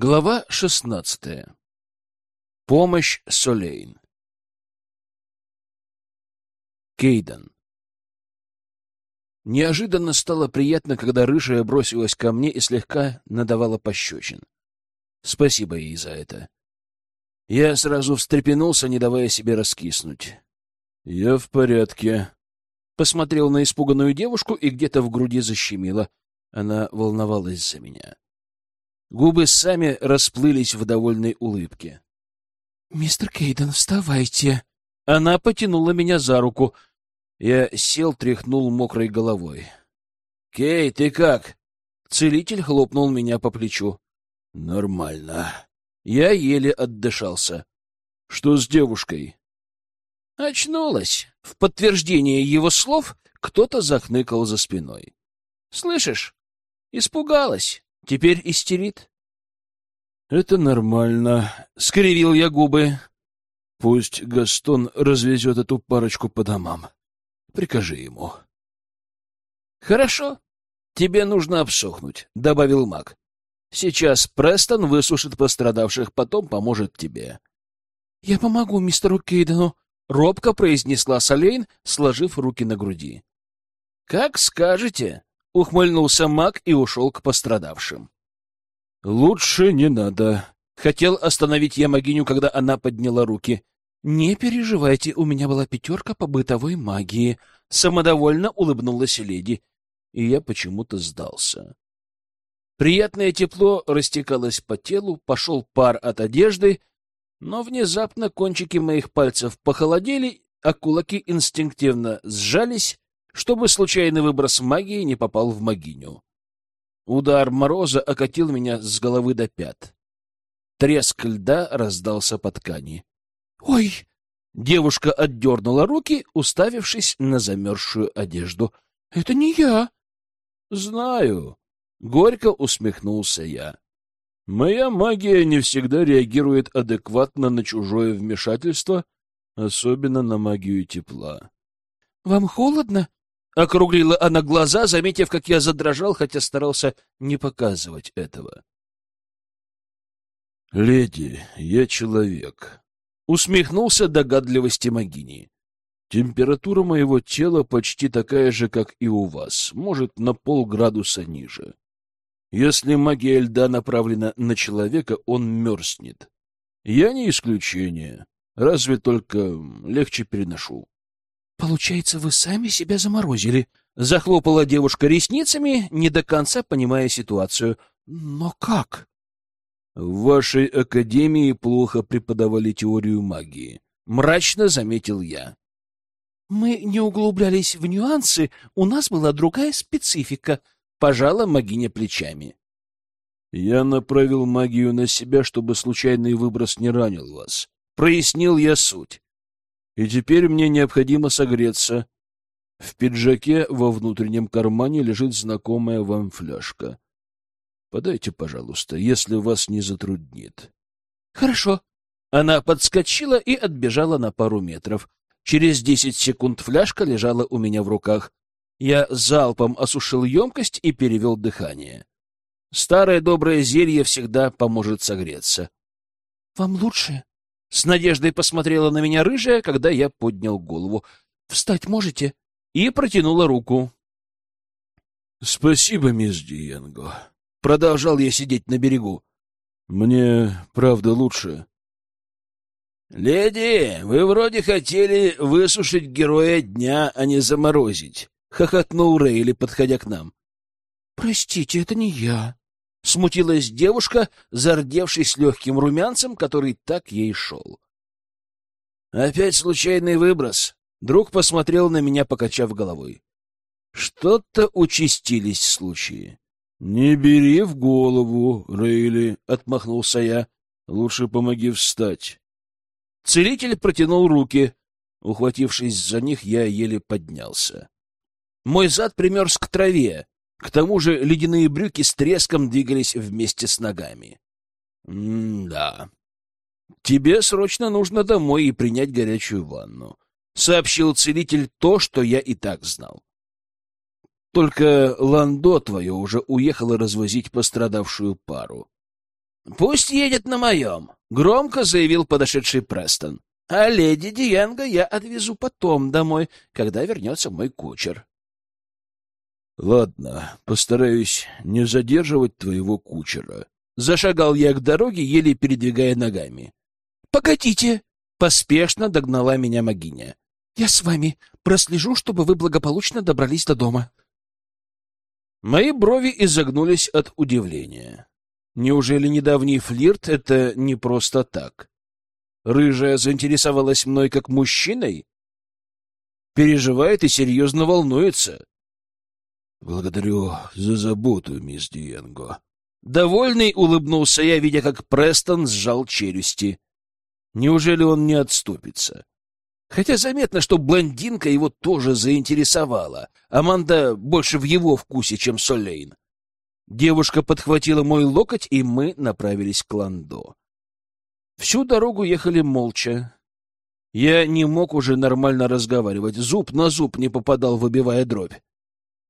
Глава шестнадцатая. Помощь Солейн. Кейден. Неожиданно стало приятно, когда рыжая бросилась ко мне и слегка надавала пощечин. Спасибо ей за это. Я сразу встрепенулся, не давая себе раскиснуть. — Я в порядке. Посмотрел на испуганную девушку и где-то в груди защемило. Она волновалась за меня. — Губы сами расплылись в довольной улыбке. «Мистер Кейден, вставайте!» Она потянула меня за руку. Я сел, тряхнул мокрой головой. «Кей, ты как?» Целитель хлопнул меня по плечу. «Нормально». Я еле отдышался. «Что с девушкой?» Очнулась. В подтверждение его слов кто-то захныкал за спиной. «Слышишь? Испугалась. Теперь истерит? — Это нормально. Скривил я губы. Пусть Гастон развезет эту парочку по домам. Прикажи ему. — Хорошо. Тебе нужно обсохнуть, — добавил маг. Сейчас Престон высушит пострадавших, потом поможет тебе. — Я помогу мистеру Кейдену, — робко произнесла Солейн, сложив руки на груди. — Как скажете, Ухмыльнулся маг и ушел к пострадавшим. «Лучше не надо». Хотел остановить я могиню, когда она подняла руки. «Не переживайте, у меня была пятерка по бытовой магии», — самодовольно улыбнулась леди, и я почему-то сдался. Приятное тепло растекалось по телу, пошел пар от одежды, но внезапно кончики моих пальцев похолодели, а кулаки инстинктивно сжались, чтобы случайный выброс магии не попал в могиню. Удар мороза окатил меня с головы до пят. Треск льда раздался по ткани. «Ой!» Девушка отдернула руки, уставившись на замерзшую одежду. «Это не я!» «Знаю!» — горько усмехнулся я. «Моя магия не всегда реагирует адекватно на чужое вмешательство, особенно на магию тепла». «Вам холодно?» Округлила она глаза, заметив, как я задрожал, хотя старался не показывать этого. «Леди, я человек», — усмехнулся догадливости Магини. «Температура моего тела почти такая же, как и у вас, может, на полградуса ниже. Если магия льда направлена на человека, он мерзнет. Я не исключение, разве только легче переношу. Получается, вы сами себя заморозили. Захлопала девушка ресницами, не до конца понимая ситуацию. Но как? В вашей академии плохо преподавали теорию магии. Мрачно заметил я. Мы не углублялись в нюансы, у нас была другая специфика. Пожала магиня плечами. Я направил магию на себя, чтобы случайный выброс не ранил вас. Прояснил я суть и теперь мне необходимо согреться. В пиджаке во внутреннем кармане лежит знакомая вам фляжка. Подайте, пожалуйста, если вас не затруднит. Хорошо. Она подскочила и отбежала на пару метров. Через десять секунд фляжка лежала у меня в руках. Я залпом осушил емкость и перевел дыхание. Старое доброе зелье всегда поможет согреться. — Вам лучше? С надеждой посмотрела на меня рыжая, когда я поднял голову. «Встать можете?» И протянула руку. «Спасибо, мисс Диенго». Продолжал я сидеть на берегу. «Мне, правда, лучше». «Леди, вы вроде хотели высушить героя дня, а не заморозить», — хохотнул Рейли, подходя к нам. «Простите, это не я», Смутилась девушка, зардевшись легким румянцем, который так ей шел. Опять случайный выброс. Друг посмотрел на меня, покачав головой. Что-то участились случаи. — Не бери в голову, Рейли, — отмахнулся я. — Лучше помоги встать. Целитель протянул руки. Ухватившись за них, я еле поднялся. Мой зад примерз к траве, к тому же ледяные брюки с треском двигались вместе с ногами. «М-да. Тебе срочно нужно домой и принять горячую ванну», — сообщил целитель то, что я и так знал. «Только Ландо твое уже уехало развозить пострадавшую пару». Пусть едет на моем, — громко заявил подошедший Престон. А леди Дианго я отвезу потом домой, когда вернется мой кучер. Ладно, постараюсь не задерживать твоего кучера. Зашагал я к дороге, еле передвигая ногами. — Погодите! — поспешно догнала меня Магиня. — Я с вами. Прослежу, чтобы вы благополучно добрались до дома. Мои брови изогнулись от удивления. Неужели недавний флирт — это не просто так? Рыжая заинтересовалась мной как мужчиной? Переживает и серьезно волнуется. Благодарю за заботу, мисс Диенго. Довольный улыбнулся я, видя, как Престон сжал челюсти. Неужели он не отступится? Хотя заметно, что блондинка его тоже заинтересовала. Аманда больше в его вкусе, чем Солейн. Девушка подхватила мой локоть, и мы направились к Ландо. Всю дорогу ехали молча. Я не мог уже нормально разговаривать, зуб на зуб не попадал, выбивая дробь.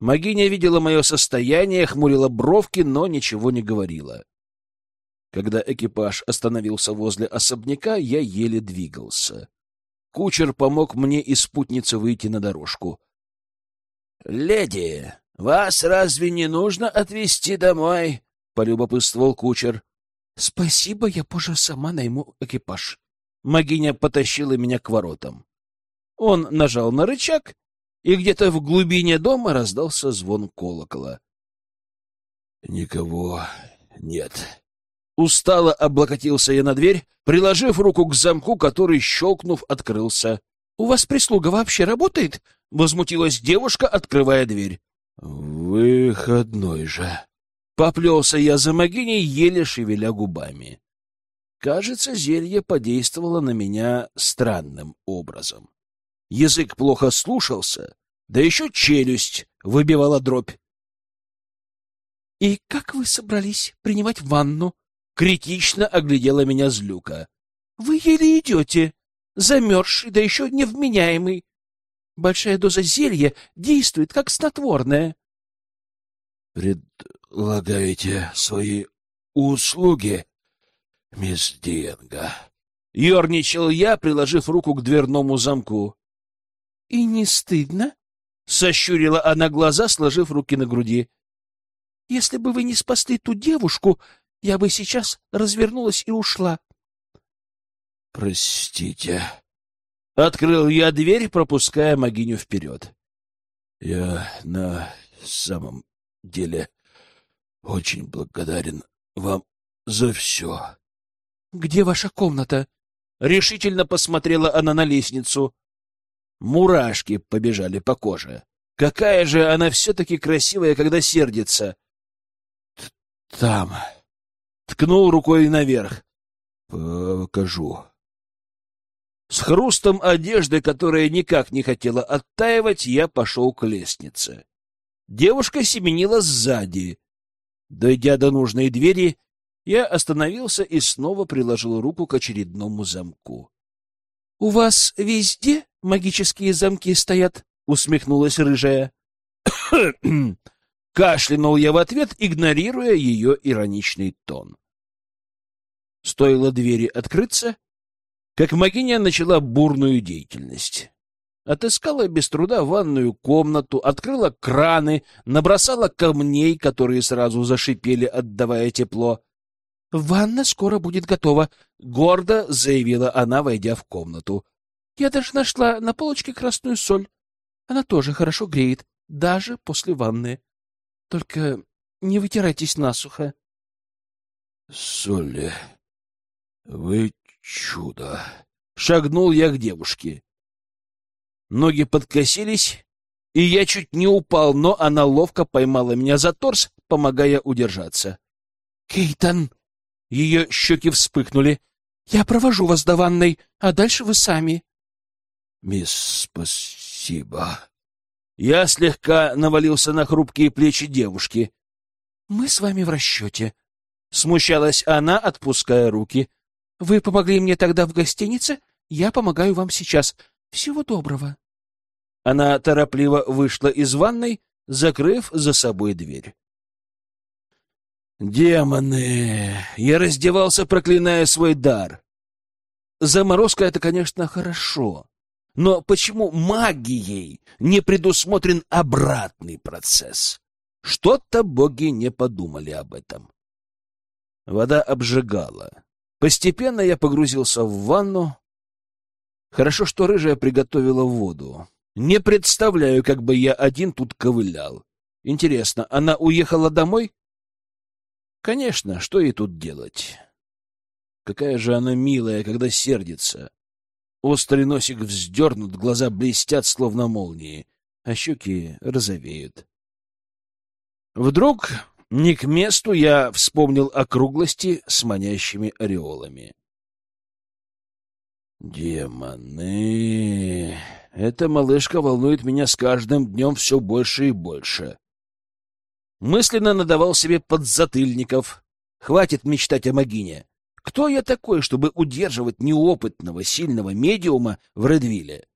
Магиня видела мое состояние, хмурила бровки, но ничего не говорила. Когда экипаж остановился возле особняка, я еле двигался. Кучер помог мне и спутнице выйти на дорожку. — Леди, вас разве не нужно отвезти домой? — полюбопытствовал кучер. — Спасибо, я позже сама найму экипаж. Магиня потащила меня к воротам. Он нажал на рычаг, и где-то в глубине дома раздался звон колокола. — Никого нет. Устало облокотился я на дверь, приложив руку к замку, который, щелкнув, открылся. — У вас прислуга вообще работает? — возмутилась девушка, открывая дверь. — Выходной же. Поплелся я за могиней, еле шевеля губами. Кажется, зелье подействовало на меня странным образом. Язык плохо слушался, да еще челюсть выбивала дробь. — И как вы собрались принимать ванну? — критично оглядела меня злюка. — Вы еле идете, замерзший, да еще невменяемый. Большая доза зелья действует как снотворное. — Предлагаете свои услуги, мисс Диенга? — ерничал я, приложив руку к дверному замку. И не стыдно? Сощурила она глаза, сложив руки на груди. Если бы вы не спасли ту девушку, я бы сейчас развернулась и ушла. Простите. Открыл я дверь, пропуская Магиню вперед. Я на самом деле очень благодарен вам за все. — Где ваша комната? Решительно посмотрела она на лестницу. Мурашки побежали по коже. Какая же она все-таки красивая, когда сердится. Там. Ткнул рукой наверх. Покажу. С хрустом одежды, которая никак не хотела оттаивать, я пошел к лестнице. Девушка семенила сзади. Дойдя до нужной двери, я остановился и снова приложил руку к очередному замку. — У вас везде магические замки стоят? — усмехнулась рыжая. Кашлянул я в ответ, игнорируя ее ироничный тон. Стоило двери открыться, как магиня начала бурную деятельность. Отыскала без труда ванную комнату, открыла краны, набросала камней, которые сразу зашипели, отдавая тепло. — Ванна скоро будет готова, — гордо заявила она, войдя в комнату. — Я даже нашла на полочке красную соль. Она тоже хорошо греет, даже после ванны. Только не вытирайтесь насухо. — Солли, вы чудо! — шагнул я к девушке. Ноги подкосились, и я чуть не упал, но она ловко поймала меня за торс, помогая удержаться. — Кейтан! Ее щеки вспыхнули. «Я провожу вас до ванной, а дальше вы сами». «Мисс, спасибо». Я слегка навалился на хрупкие плечи девушки. «Мы с вами в расчете». Смущалась она, отпуская руки. «Вы помогли мне тогда в гостинице, я помогаю вам сейчас. Всего доброго». Она торопливо вышла из ванной, закрыв за собой дверь. Демоны! Я раздевался, проклиная свой дар. Заморозка — это, конечно, хорошо. Но почему магией не предусмотрен обратный процесс? Что-то боги не подумали об этом. Вода обжигала. Постепенно я погрузился в ванну. Хорошо, что рыжая приготовила воду. Не представляю, как бы я один тут ковылял. Интересно, она уехала домой? Конечно, что ей тут делать? Какая же она милая, когда сердится. Острый носик вздернут, глаза блестят, словно молнии, а щеки розовеют. Вдруг, не к месту, я вспомнил округлости с манящими ореолами. Демоны! Эта малышка волнует меня с каждым днем все больше и больше. Мысленно надавал себе подзатыльников. Хватит мечтать о Магине. Кто я такой, чтобы удерживать неопытного, сильного медиума в Редвилле?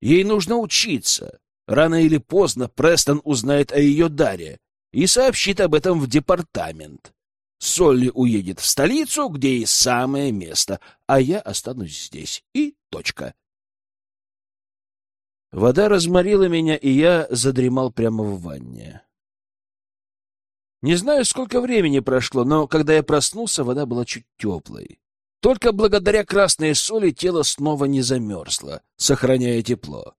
Ей нужно учиться. Рано или поздно Престон узнает о ее даре и сообщит об этом в департамент. Солли уедет в столицу, где ей самое место, а я останусь здесь. И точка. Вода разморила меня, и я задремал прямо в ванне. Не знаю, сколько времени прошло, но когда я проснулся, вода была чуть теплой. Только благодаря красной соли тело снова не замерзло, сохраняя тепло.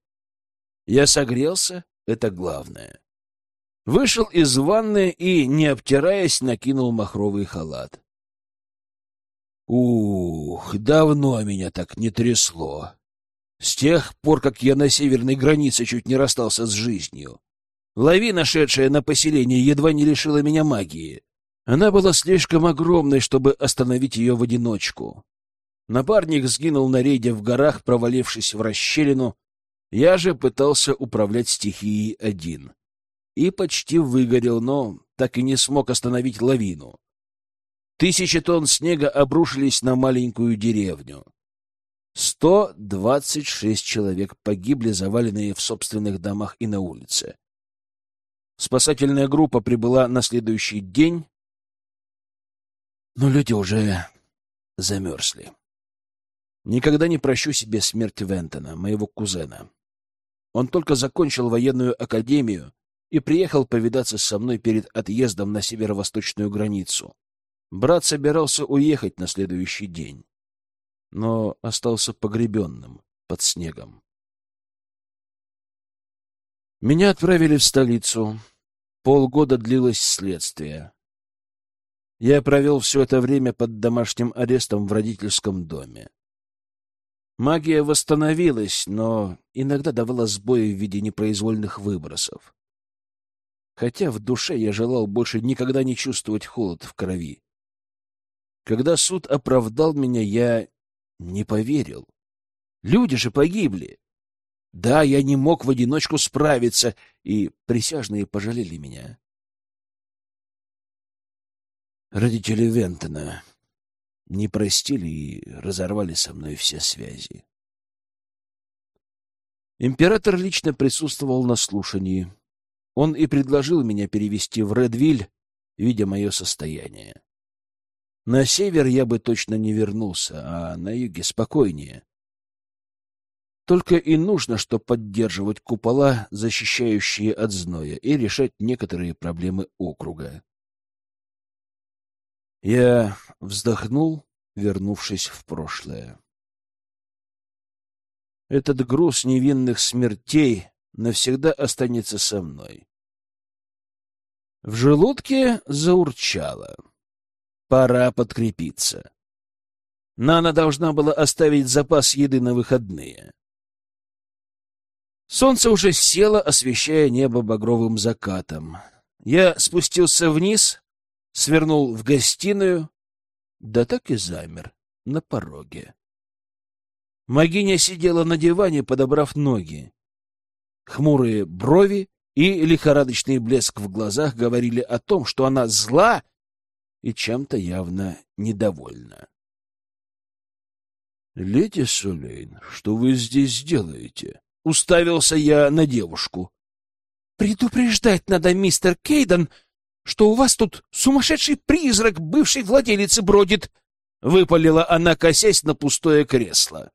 Я согрелся, это главное. Вышел из ванны и, не обтираясь, накинул махровый халат. Ух, давно меня так не трясло. С тех пор, как я на северной границе чуть не расстался с жизнью. Лавина, шедшая на поселение, едва не лишила меня магии. Она была слишком огромной, чтобы остановить ее в одиночку. Напарник сгинул на рейде в горах, провалившись в расщелину. Я же пытался управлять стихией один. И почти выгорел, но так и не смог остановить лавину. Тысячи тонн снега обрушились на маленькую деревню. Сто двадцать шесть человек погибли, заваленные в собственных домах и на улице. Спасательная группа прибыла на следующий день, но люди уже замерзли. Никогда не прощу себе смерть Вентона, моего кузена. Он только закончил военную академию и приехал повидаться со мной перед отъездом на северо-восточную границу. Брат собирался уехать на следующий день, но остался погребенным под снегом. Меня отправили в столицу. Полгода длилось следствие. Я провел все это время под домашним арестом в родительском доме. Магия восстановилась, но иногда давала сбои в виде непроизвольных выбросов. Хотя в душе я желал больше никогда не чувствовать холод в крови. Когда суд оправдал меня, я не поверил. Люди же погибли. Да, я не мог в одиночку справиться, и присяжные пожалели меня. Родители Вентона не простили и разорвали со мной все связи. Император лично присутствовал на слушании. Он и предложил меня перевести в Редвиль, видя мое состояние. На север я бы точно не вернулся, а на юге спокойнее. Только и нужно, что поддерживать купола, защищающие от зноя, и решать некоторые проблемы округа. Я вздохнул, вернувшись в прошлое. Этот груз невинных смертей навсегда останется со мной. В желудке заурчало. Пора подкрепиться. Нана должна была оставить запас еды на выходные. Солнце уже село, освещая небо багровым закатом. Я спустился вниз, свернул в гостиную, да так и замер на пороге. Магиня сидела на диване, подобрав ноги. Хмурые брови и лихорадочный блеск в глазах говорили о том, что она зла и чем-то явно недовольна. — Леди Сулейн, что вы здесь делаете? Уставился я на девушку. «Предупреждать надо, мистер Кейден, что у вас тут сумасшедший призрак бывшей владелицы бродит, — выпалила она, косясь на пустое кресло.